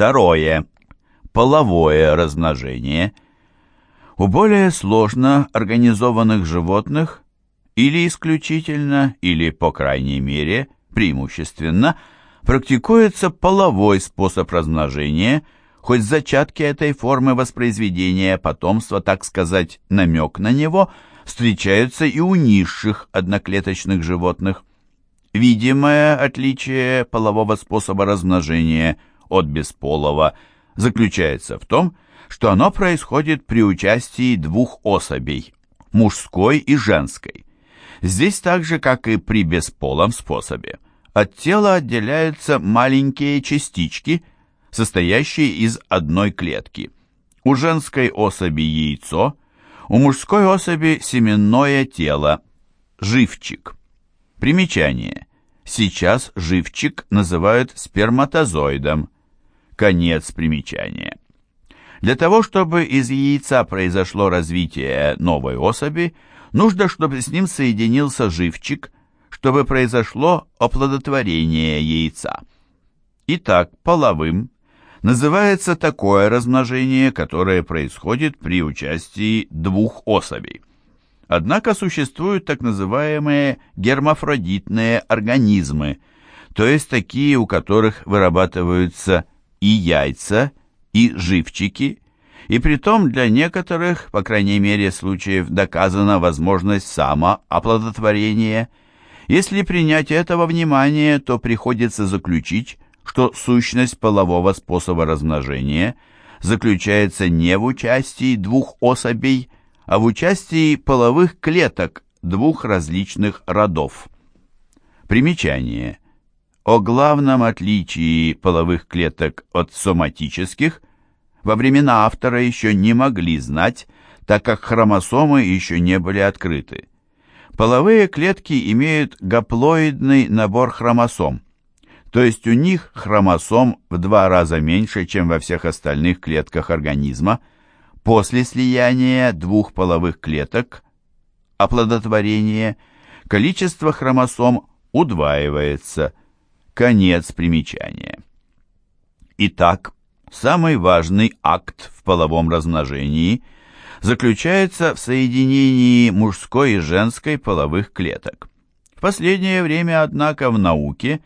Второе. Половое размножение. У более сложно организованных животных или исключительно, или, по крайней мере, преимущественно, практикуется половой способ размножения, хоть зачатки этой формы воспроизведения потомства, так сказать, намек на него, встречаются и у низших одноклеточных животных. Видимое отличие полового способа размножения от бесполого заключается в том, что оно происходит при участии двух особей – мужской и женской. Здесь так же, как и при бесполом способе, от тела отделяются маленькие частички, состоящие из одной клетки. У женской особи яйцо, у мужской особи семенное тело, живчик. Примечание. Сейчас живчик называют сперматозоидом. Конец примечания. Для того, чтобы из яйца произошло развитие новой особи, нужно, чтобы с ним соединился живчик, чтобы произошло оплодотворение яйца. Итак, половым называется такое размножение, которое происходит при участии двух особей. Однако существуют так называемые гермафродитные организмы, то есть такие, у которых вырабатываются и яйца, и живчики, и притом для некоторых, по крайней мере случаев, доказана возможность самооплодотворения. Если принять этого внимание, то приходится заключить, что сущность полового способа размножения заключается не в участии двух особей, а в участии половых клеток двух различных родов. Примечание. О главном отличии половых клеток от соматических во времена автора еще не могли знать, так как хромосомы еще не были открыты. Половые клетки имеют гаплоидный набор хромосом, то есть у них хромосом в два раза меньше, чем во всех остальных клетках организма, После слияния двух половых клеток, оплодотворения, количество хромосом удваивается. Конец примечания. Итак, самый важный акт в половом размножении заключается в соединении мужской и женской половых клеток. В последнее время, однако, в науке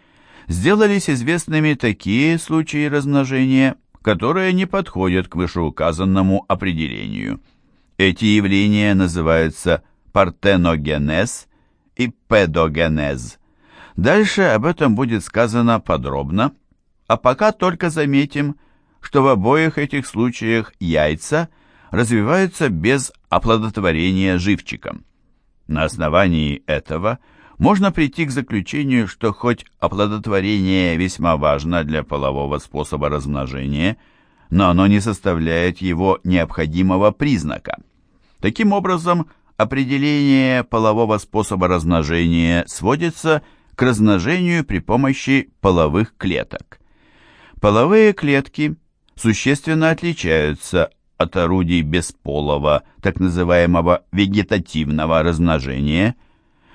сделались известными такие случаи размножения, которые не подходят к вышеуказанному определению. Эти явления называются партеногенез и педогенез. Дальше об этом будет сказано подробно, а пока только заметим, что в обоих этих случаях яйца развиваются без оплодотворения живчиком. На основании этого – можно прийти к заключению, что хоть оплодотворение весьма важно для полового способа размножения, но оно не составляет его необходимого признака. Таким образом, определение полового способа размножения сводится к размножению при помощи половых клеток. Половые клетки существенно отличаются от орудий бесполого, так называемого вегетативного размножения –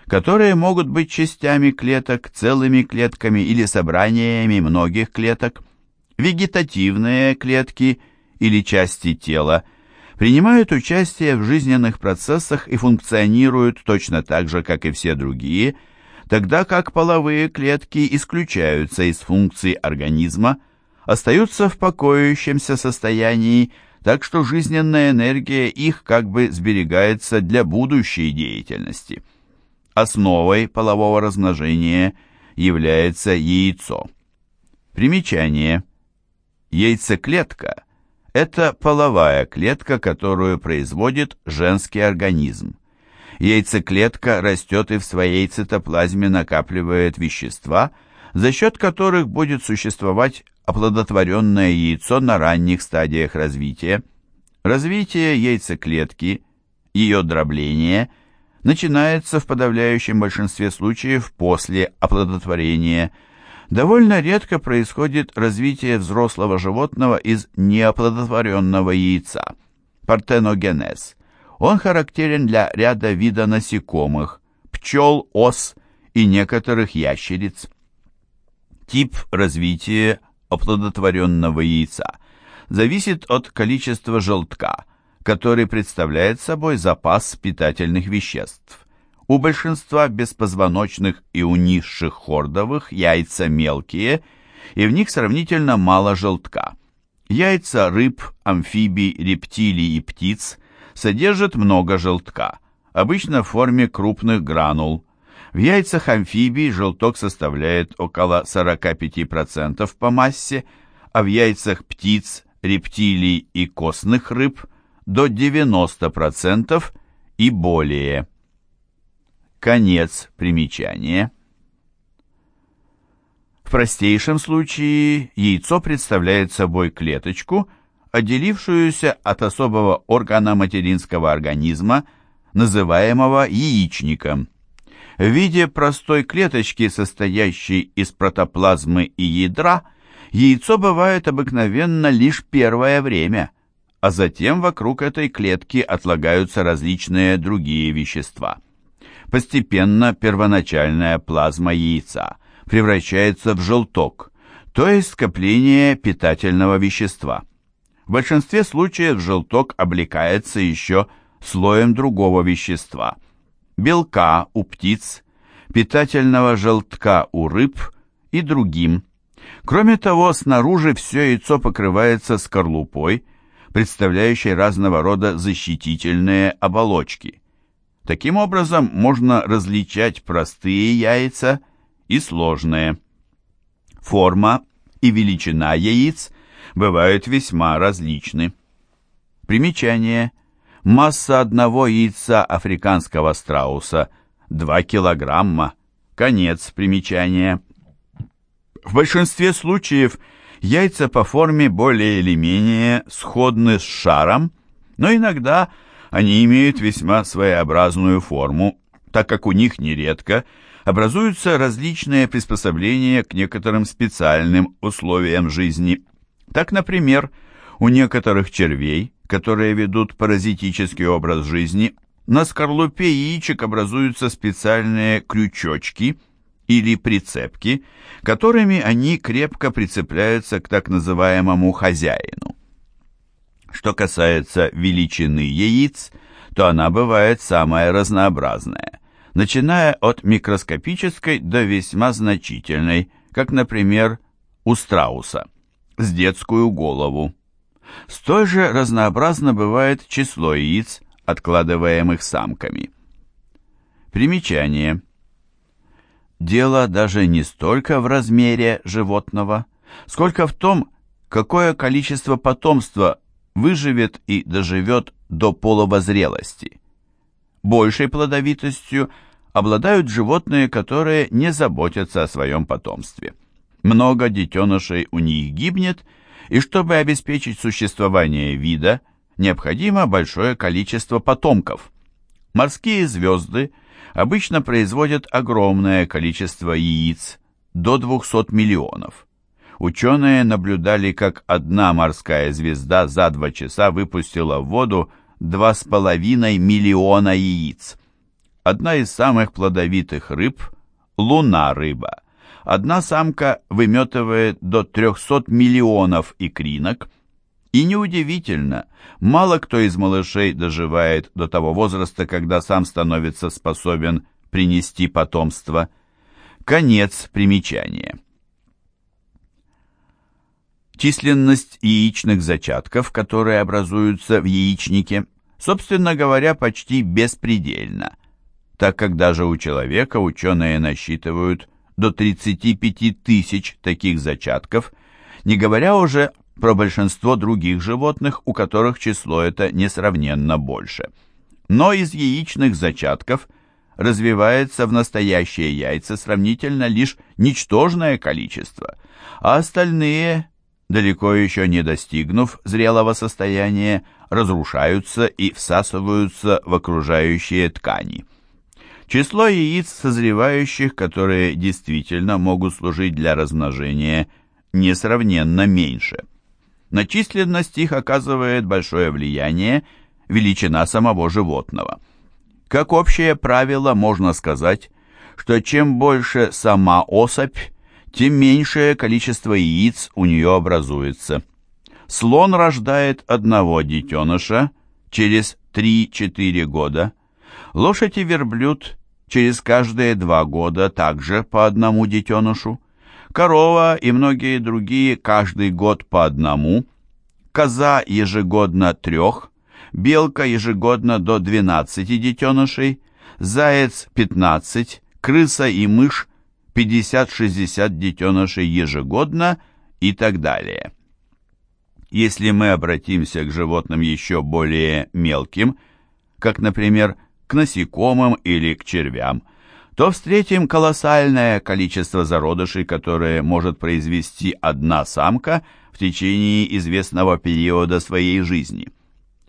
которые могут быть частями клеток, целыми клетками или собраниями многих клеток. Вегетативные клетки или части тела принимают участие в жизненных процессах и функционируют точно так же, как и все другие, тогда как половые клетки исключаются из функций организма, остаются в покоящемся состоянии, так что жизненная энергия их как бы сберегается для будущей деятельности. Основой полового размножения является яйцо. Примечание. Яйцеклетка – это половая клетка, которую производит женский организм. Яйцеклетка растет и в своей цитоплазме накапливает вещества, за счет которых будет существовать оплодотворенное яйцо на ранних стадиях развития. Развитие яйцеклетки, ее дробление – начинается в подавляющем большинстве случаев после оплодотворения. Довольно редко происходит развитие взрослого животного из неоплодотворенного яйца. Партеногенез. Он характерен для ряда вида насекомых, пчел, ос и некоторых ящериц. Тип развития оплодотворенного яйца зависит от количества желтка, который представляет собой запас питательных веществ. У большинства беспозвоночных и у низших хордовых яйца мелкие, и в них сравнительно мало желтка. Яйца рыб, амфибий, рептилий и птиц содержат много желтка, обычно в форме крупных гранул. В яйцах амфибий желток составляет около 45% по массе, а в яйцах птиц, рептилий и костных рыб до 90% и более. Конец примечания. В простейшем случае яйцо представляет собой клеточку, отделившуюся от особого органа материнского организма, называемого яичником. В виде простой клеточки, состоящей из протоплазмы и ядра, яйцо бывает обыкновенно лишь первое время, а затем вокруг этой клетки отлагаются различные другие вещества. Постепенно первоначальная плазма яйца превращается в желток, то есть скопление питательного вещества. В большинстве случаев желток облекается еще слоем другого вещества – белка у птиц, питательного желтка у рыб и другим. Кроме того, снаружи все яйцо покрывается скорлупой, представляющей разного рода защитительные оболочки. Таким образом, можно различать простые яйца и сложные. Форма и величина яиц бывают весьма различны. Примечание. Масса одного яйца африканского страуса – 2 килограмма. Конец примечания. В большинстве случаев яйца по форме более или менее сходны с шаром, но иногда – они имеют весьма своеобразную форму, так как у них нередко образуются различные приспособления к некоторым специальным условиям жизни. Так, например, у некоторых червей, которые ведут паразитический образ жизни, на скорлупе яичек образуются специальные крючочки или прицепки, которыми они крепко прицепляются к так называемому хозяину. Что касается величины яиц, то она бывает самая разнообразная, начиная от микроскопической до весьма значительной, как, например, у страуса, с детскую голову. Столь же разнообразно бывает число яиц, откладываемых самками. Примечание. Дело даже не столько в размере животного, сколько в том, какое количество потомства выживет и доживет до половозрелости. Большей плодовитостью обладают животные, которые не заботятся о своем потомстве. Много детенышей у них гибнет, и чтобы обеспечить существование вида, необходимо большое количество потомков. Морские звезды обычно производят огромное количество яиц, до 200 миллионов ученые наблюдали, как одна морская звезда за два часа выпустила в воду 2,5 миллиона яиц. Одна из самых плодовитых рыб – луна-рыба. Одна самка выметывает до 300 миллионов икринок. И неудивительно, мало кто из малышей доживает до того возраста, когда сам становится способен принести потомство. Конец примечания. Численность яичных зачатков, которые образуются в яичнике, собственно говоря, почти беспредельна, так как даже у человека ученые насчитывают до 35 тысяч таких зачатков, не говоря уже про большинство других животных, у которых число это несравненно больше. Но из яичных зачатков развивается в настоящие яйца сравнительно лишь ничтожное количество, а остальные далеко еще не достигнув зрелого состояния, разрушаются и всасываются в окружающие ткани. Число яиц созревающих, которые действительно могут служить для размножения, несравненно меньше. На численность их оказывает большое влияние величина самого животного. Как общее правило можно сказать, что чем больше сама особь, тем меньшее количество яиц у нее образуется. Слон рождает одного детеныша через 3-4 года, лошадь и верблюд через каждые два года также по одному детенышу, корова и многие другие каждый год по одному, коза ежегодно трех, белка ежегодно до 12 детенышей, заяц 15, крыса и мышь 50-60 детенышей ежегодно и так далее. Если мы обратимся к животным еще более мелким, как, например, к насекомым или к червям, то встретим колоссальное количество зародышей, которые может произвести одна самка в течение известного периода своей жизни.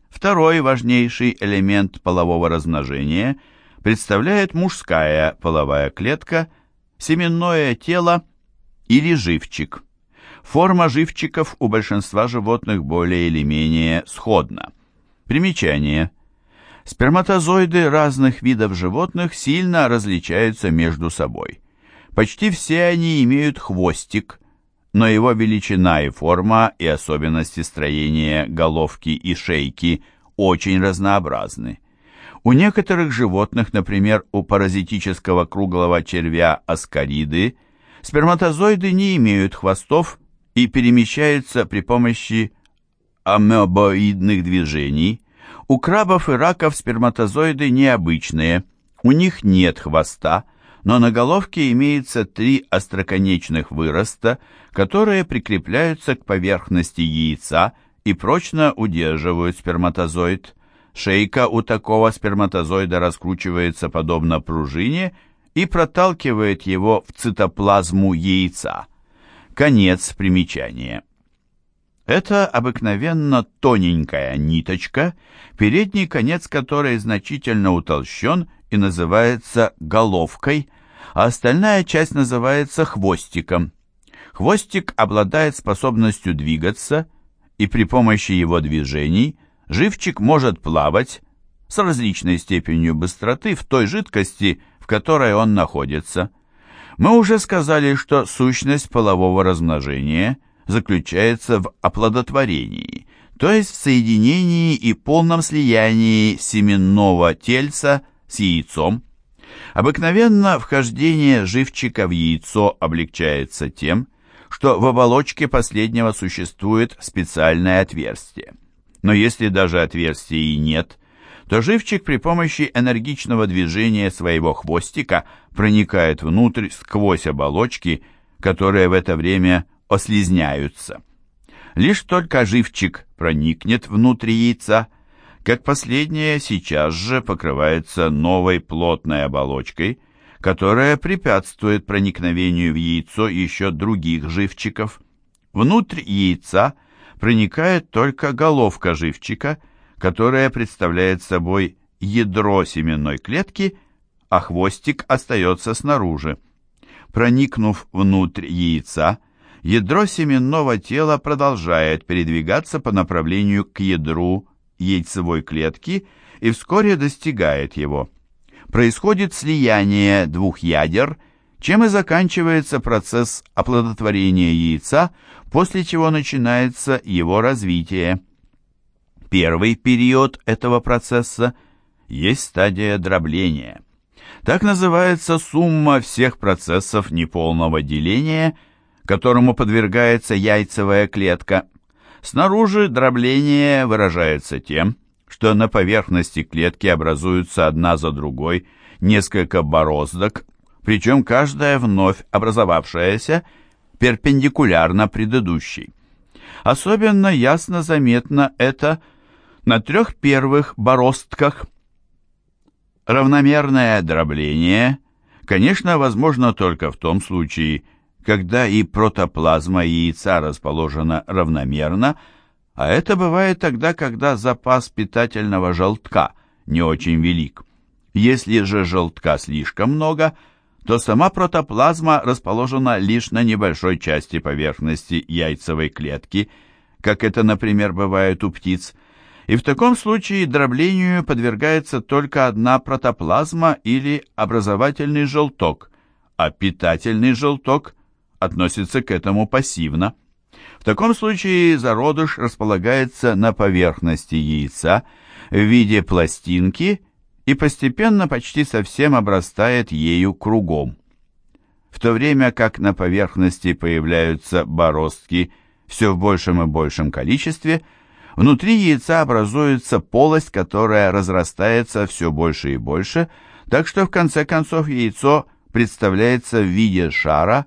Второй важнейший элемент полового размножения представляет мужская половая клетка, семенное тело или живчик. Форма живчиков у большинства животных более или менее сходна. Примечание. Сперматозоиды разных видов животных сильно различаются между собой. Почти все они имеют хвостик, но его величина и форма и особенности строения головки и шейки очень разнообразны. У некоторых животных, например, у паразитического круглого червя аскариды, сперматозоиды не имеют хвостов и перемещаются при помощи амебоидных движений. У крабов и раков сперматозоиды необычные, у них нет хвоста, но на головке имеется три остроконечных выроста, которые прикрепляются к поверхности яйца и прочно удерживают сперматозоид. Шейка у такого сперматозоида раскручивается подобно пружине и проталкивает его в цитоплазму яйца. Конец примечания. Это обыкновенно тоненькая ниточка, передний конец которой значительно утолщен и называется головкой, а остальная часть называется хвостиком. Хвостик обладает способностью двигаться, и при помощи его движений живчик может плавать с различной степенью быстроты в той жидкости, в которой он находится. Мы уже сказали, что сущность полового размножения заключается в оплодотворении, то есть в соединении и полном слиянии семенного тельца с яйцом. Обыкновенно вхождение живчика в яйцо облегчается тем, что в оболочке последнего существует специальное отверстие. Но если даже отверстия и нет, то живчик при помощи энергичного движения своего хвостика проникает внутрь сквозь оболочки, которые в это время ослизняются. Лишь только живчик проникнет внутрь яйца, как последнее сейчас же покрывается новой плотной оболочкой, которая препятствует проникновению в яйцо еще других живчиков. Внутрь яйца проникает только головка живчика – которая представляет собой ядро семенной клетки, а хвостик остается снаружи. Проникнув внутрь яйца, ядро семенного тела продолжает передвигаться по направлению к ядру яйцевой клетки и вскоре достигает его. Происходит слияние двух ядер, чем и заканчивается процесс оплодотворения яйца, после чего начинается его развитие. Первый период этого процесса есть стадия дробления. Так называется сумма всех процессов неполного деления, которому подвергается яйцевая клетка. Снаружи дробление выражается тем, что на поверхности клетки образуются одна за другой несколько бороздок, причем каждая вновь образовавшаяся перпендикулярно предыдущей. Особенно ясно заметно это на трех первых бороздках. Равномерное дробление, конечно, возможно только в том случае, когда и протоплазма яйца расположена равномерно, а это бывает тогда, когда запас питательного желтка не очень велик. Если же желтка слишком много, то сама протоплазма расположена лишь на небольшой части поверхности яйцевой клетки, как это, например, бывает у птиц, и в таком случае дроблению подвергается только одна протоплазма или образовательный желток, а питательный желток относится к этому пассивно. В таком случае зародыш располагается на поверхности яйца в виде пластинки и постепенно почти совсем обрастает ею кругом. В то время как на поверхности появляются бороздки все в большем и большем количестве, внутри яйца образуется полость, которая разрастается все больше и больше, так что в конце концов яйцо представляется в виде шара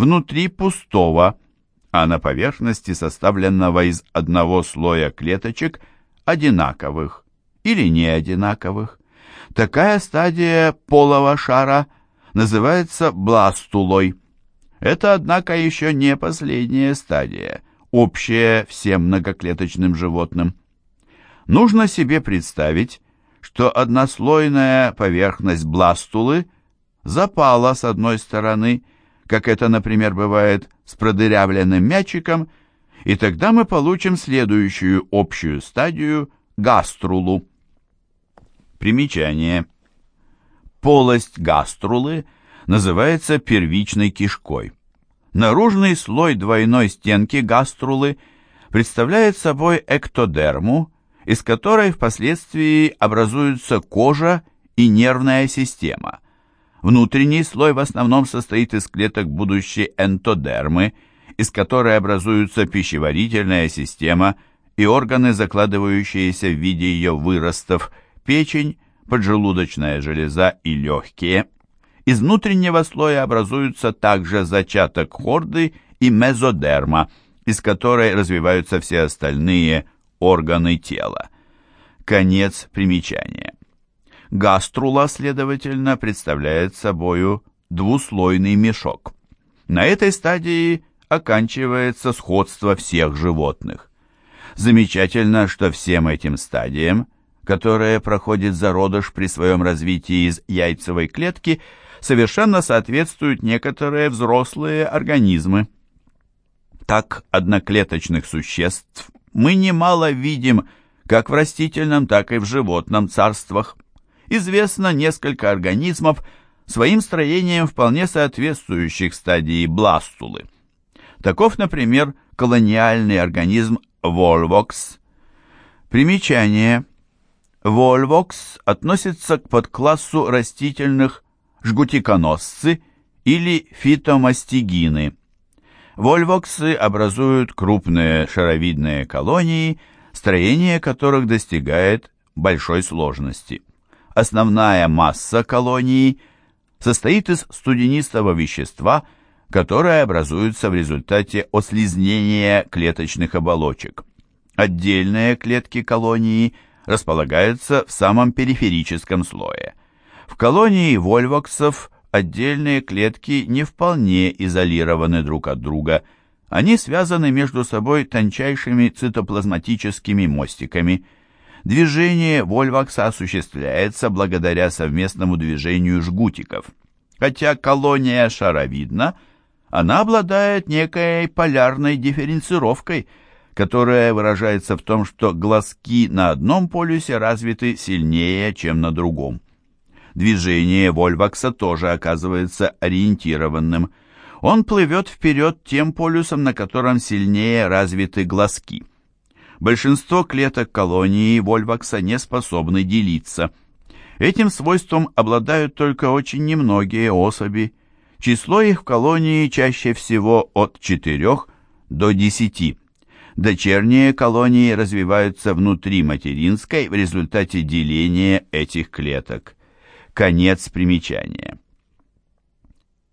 внутри пустого, а на поверхности составленного из одного слоя клеточек одинаковых или неодинаковых. Такая стадия полого шара называется бластулой. Это, однако, еще не последняя стадия, общая всем многоклеточным животным. Нужно себе представить, что однослойная поверхность бластулы запала с одной стороны, как это, например, бывает с продырявленным мячиком, и тогда мы получим следующую общую стадию – гаструлу. Примечание. Полость гаструлы называется первичной кишкой. Наружный слой двойной стенки гаструлы представляет собой эктодерму, из которой впоследствии образуются кожа и нервная система. Внутренний слой в основном состоит из клеток будущей энтодермы, из которой образуются пищеварительная система и органы, закладывающиеся в виде ее выростов, печень, поджелудочная железа и легкие. Из внутреннего слоя образуются также зачаток хорды и мезодерма, из которой развиваются все остальные органы тела. Конец примечания. Гаструла, следовательно, представляет собою двуслойный мешок. На этой стадии оканчивается сходство всех животных. Замечательно, что всем этим стадиям, которые проходит зародыш при своем развитии из яйцевой клетки, совершенно соответствуют некоторые взрослые организмы. Так одноклеточных существ мы немало видим как в растительном, так и в животном царствах. Известно несколько организмов, своим строением вполне соответствующих стадии бластулы. Таков, например, колониальный организм Volvox. Примечание. Volvox относится к подклассу растительных жгутиконосцы или фитомастигины. Вольвоксы образуют крупные шаровидные колонии, строение которых достигает большой сложности. Основная масса колонии состоит из студенистого вещества, которое образуется в результате ослизнения клеточных оболочек. Отдельные клетки колонии располагаются в самом периферическом слое. В колонии вольвоксов отдельные клетки не вполне изолированы друг от друга. Они связаны между собой тончайшими цитоплазматическими мостиками. Движение вольвакса осуществляется благодаря совместному движению жгутиков. Хотя колония шаровидна, она обладает некой полярной дифференцировкой, которая выражается в том, что глазки на одном полюсе развиты сильнее, чем на другом. Движение Вольвакса тоже оказывается ориентированным. Он плывет вперед тем полюсом, на котором сильнее развиты глазки. Большинство клеток колонии Вольвакса не способны делиться. Этим свойством обладают только очень немногие особи. Число их в колонии чаще всего от 4 до 10. Дочерние колонии развиваются внутри материнской в результате деления этих клеток. Конец примечания.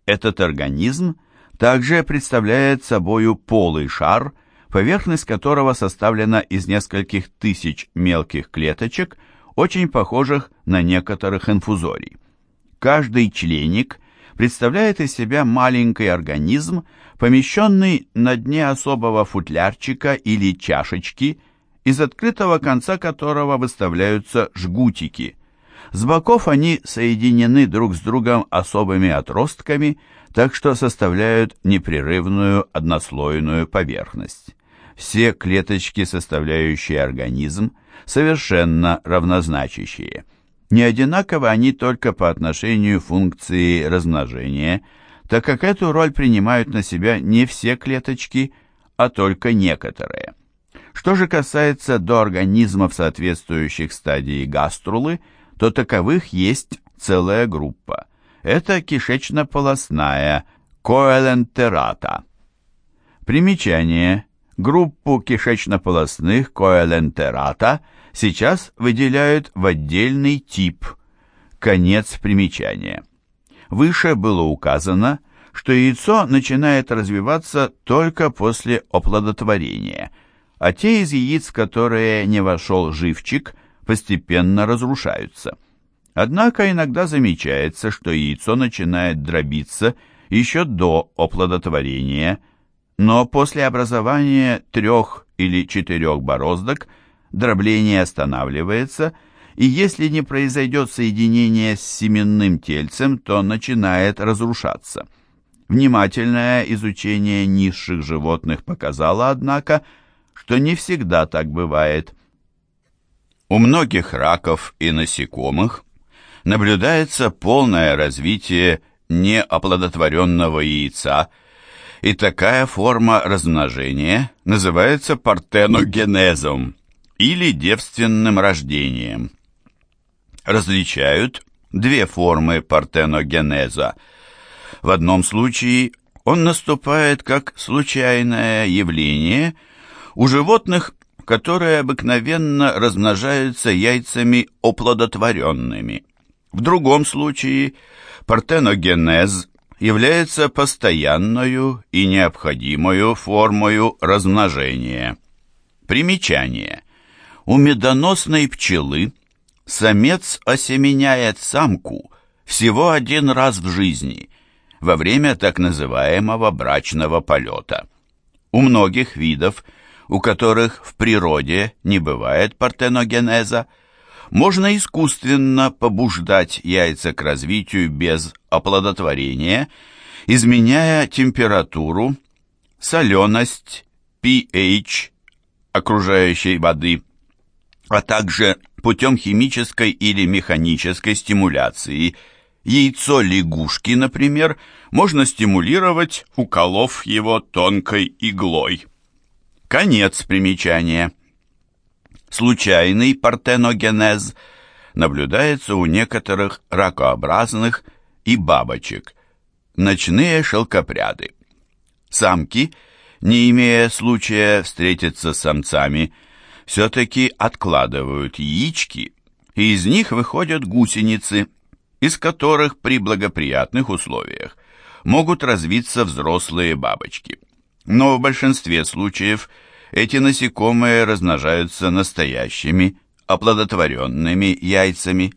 Этот организм также представляет собою полый шар, поверхность которого составлена из нескольких тысяч мелких клеточек, очень похожих на некоторых инфузорий. Каждый членик представляет из себя маленький организм, помещенный на дне особого футлярчика или чашечки, из открытого конца которого выставляются жгутики – с боков они соединены друг с другом особыми отростками, так что составляют непрерывную однослойную поверхность. Все клеточки, составляющие организм, совершенно равнозначащие. Не одинаковы они только по отношению функции размножения, так как эту роль принимают на себя не все клеточки, а только некоторые. Что же касается до организмов, соответствующих стадии гаструлы, то таковых есть целая группа. Это кишечно-полосная коэлентерата. Примечание. Группу кишечно-полосных коэлентерата сейчас выделяют в отдельный тип. Конец примечания. Выше было указано, что яйцо начинает развиваться только после оплодотворения, а те из яиц, в которые не вошел живчик, постепенно разрушаются. Однако иногда замечается, что яйцо начинает дробиться еще до оплодотворения, но после образования трех или четырех бороздок дробление останавливается, и если не произойдет соединение с семенным тельцем, то начинает разрушаться. Внимательное изучение низших животных показало, однако, что не всегда так бывает. У многих раков и насекомых наблюдается полное развитие неоплодотворенного яйца, и такая форма размножения называется партеногенезом или девственным рождением. Различают две формы партеногенеза. В одном случае он наступает как случайное явление у животных, которые обыкновенно размножаются яйцами оплодотворенными. В другом случае партеногенез является постоянную и необходимую формою размножения. Примечание. У медоносной пчелы самец осеменяет самку всего один раз в жизни, во время так называемого брачного полета. У многих видов, у которых в природе не бывает партеногенеза, можно искусственно побуждать яйца к развитию без оплодотворения, изменяя температуру, соленость, pH окружающей воды, а также путем химической или механической стимуляции. Яйцо лягушки, например, можно стимулировать, уколов его тонкой иглой. Конец примечания. Случайный партеногенез наблюдается у некоторых ракообразных и бабочек. Ночные шелкопряды. Самки, не имея случая встретиться с самцами, все-таки откладывают яички, и из них выходят гусеницы, из которых при благоприятных условиях могут развиться взрослые бабочки. Но в большинстве случаев – эти насекомые размножаются настоящими, оплодотворенными яйцами.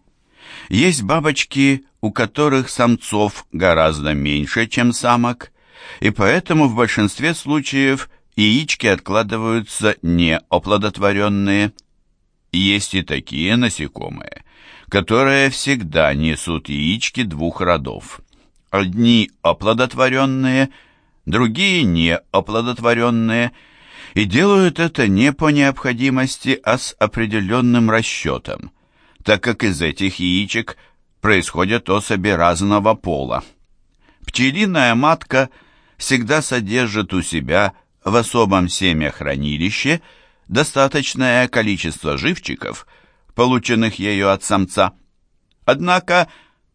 Есть бабочки, у которых самцов гораздо меньше, чем самок, и поэтому в большинстве случаев яички откладываются неоплодотворенные. Есть и такие насекомые, которые всегда несут яички двух родов. Одни оплодотворенные, другие неоплодотворенные – и делают это не по необходимости, а с определенным расчетом, так как из этих яичек происходят особи разного пола. Пчелиная матка всегда содержит у себя в особом семяхранилище достаточное количество живчиков, полученных ею от самца. Однако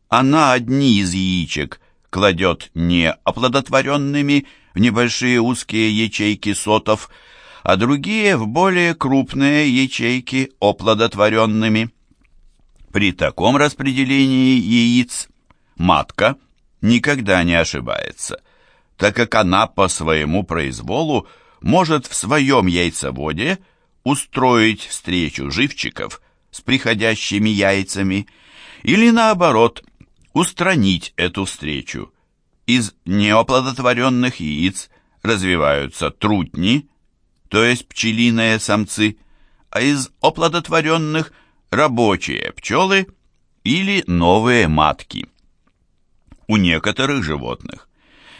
она одни из яичек кладет не оплодотворенными в небольшие узкие ячейки сотов – а другие в более крупные ячейки оплодотворенными. При таком распределении яиц матка никогда не ошибается, так как она по своему произволу может в своем яйцеводе устроить встречу живчиков с приходящими яйцами или наоборот устранить эту встречу. Из неоплодотворенных яиц развиваются трутни, то есть пчелиные самцы, а из оплодотворенных рабочие пчелы или новые матки. У некоторых животных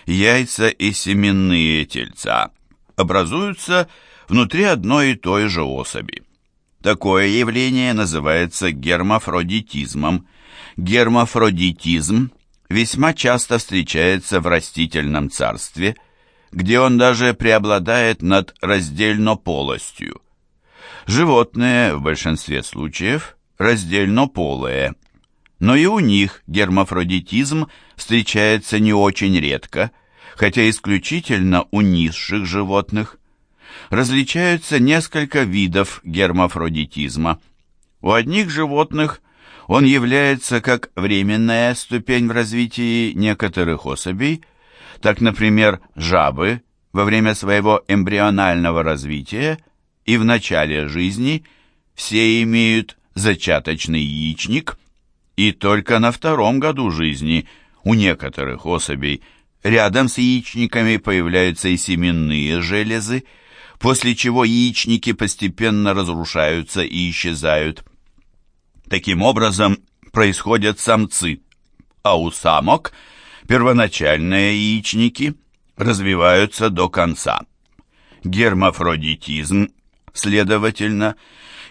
яйца и семенные тельца образуются внутри одной и той же особи. Такое явление называется гермафродитизмом. Гермафродитизм весьма часто встречается в растительном царстве, где он даже преобладает над раздельнополостью. Животные в большинстве случаев раздельнополые, но и у них гермафродитизм встречается не очень редко, хотя исключительно у низших животных. Различаются несколько видов гермафродитизма. У одних животных он является как временная ступень в развитии некоторых особей, так, например, жабы во время своего эмбрионального развития и в начале жизни все имеют зачаточный яичник, и только на втором году жизни у некоторых особей рядом с яичниками появляются и семенные железы, после чего яичники постепенно разрушаются и исчезают. Таким образом, происходят самцы, а у самок первоначальные яичники развиваются до конца. Гермафродитизм, следовательно,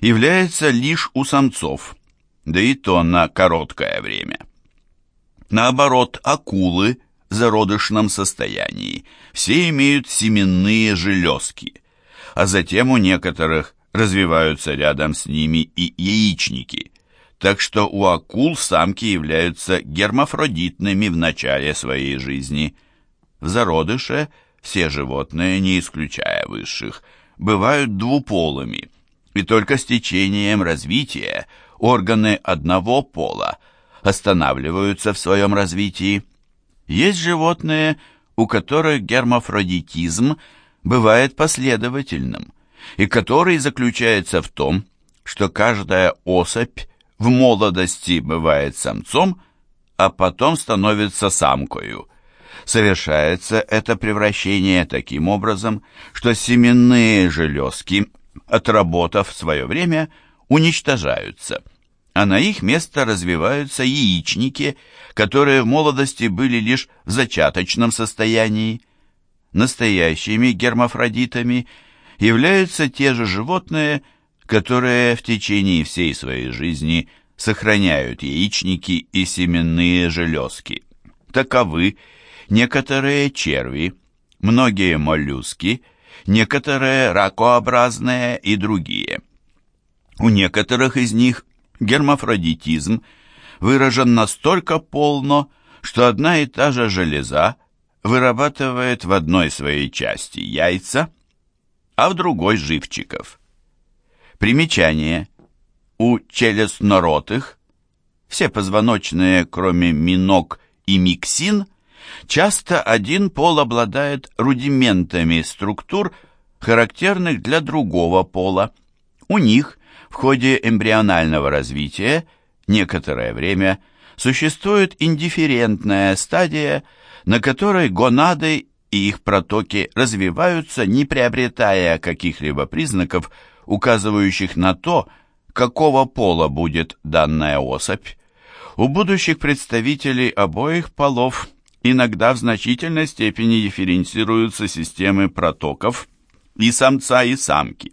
является лишь у самцов, да и то на короткое время. Наоборот, акулы в зародышном состоянии все имеют семенные железки, а затем у некоторых развиваются рядом с ними и яичники, так что у акул самки являются гермафродитными в начале своей жизни. В зародыше все животные, не исключая высших, бывают двуполыми, и только с течением развития органы одного пола останавливаются в своем развитии. Есть животные, у которых гермафродитизм бывает последовательным, и который заключается в том, что каждая особь в молодости бывает самцом, а потом становится самкою. Совершается это превращение таким образом, что семенные железки, отработав свое время, уничтожаются, а на их место развиваются яичники, которые в молодости были лишь в зачаточном состоянии. Настоящими гермафродитами являются те же животные, которые в течение всей своей жизни сохраняют яичники и семенные железки. Таковы некоторые черви, многие моллюски, некоторые ракообразные и другие. У некоторых из них гермафродитизм выражен настолько полно, что одна и та же железа вырабатывает в одной своей части яйца, а в другой живчиков. Примечание. У челюстноротых все позвоночные, кроме миног и миксин, часто один пол обладает рудиментами структур, характерных для другого пола. У них в ходе эмбрионального развития некоторое время существует индифферентная стадия, на которой гонады и их протоки развиваются, не приобретая каких-либо признаков указывающих на то, какого пола будет данная особь. У будущих представителей обоих полов иногда в значительной степени дифференцируются системы протоков и самца, и самки.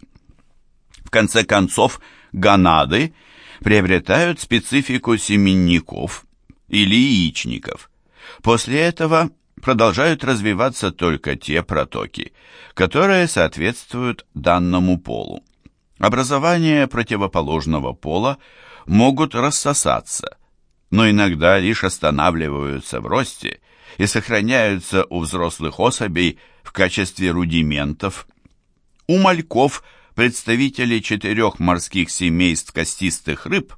В конце концов, гонады приобретают специфику семенников или яичников. После этого продолжают развиваться только те протоки, которые соответствуют данному полу. Образования противоположного пола могут рассосаться, но иногда лишь останавливаются в росте и сохраняются у взрослых особей в качестве рудиментов. У мальков, представителей четырех морских семейств костистых рыб,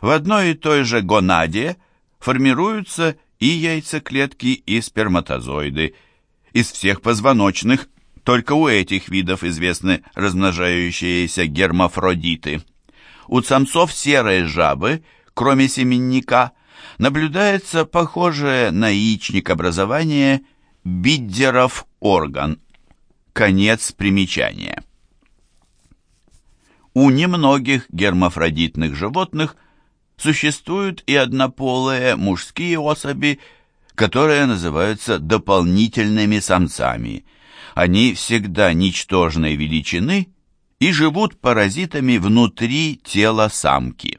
в одной и той же гонаде формируются и яйцеклетки, и сперматозоиды. Из всех позвоночных только у этих видов известны размножающиеся гермафродиты. У самцов серой жабы, кроме семенника, наблюдается похожее на яичник образование биддеров орган. Конец примечания. У немногих гермафродитных животных существуют и однополые мужские особи, которые называются дополнительными самцами – они всегда ничтожной величины и живут паразитами внутри тела самки.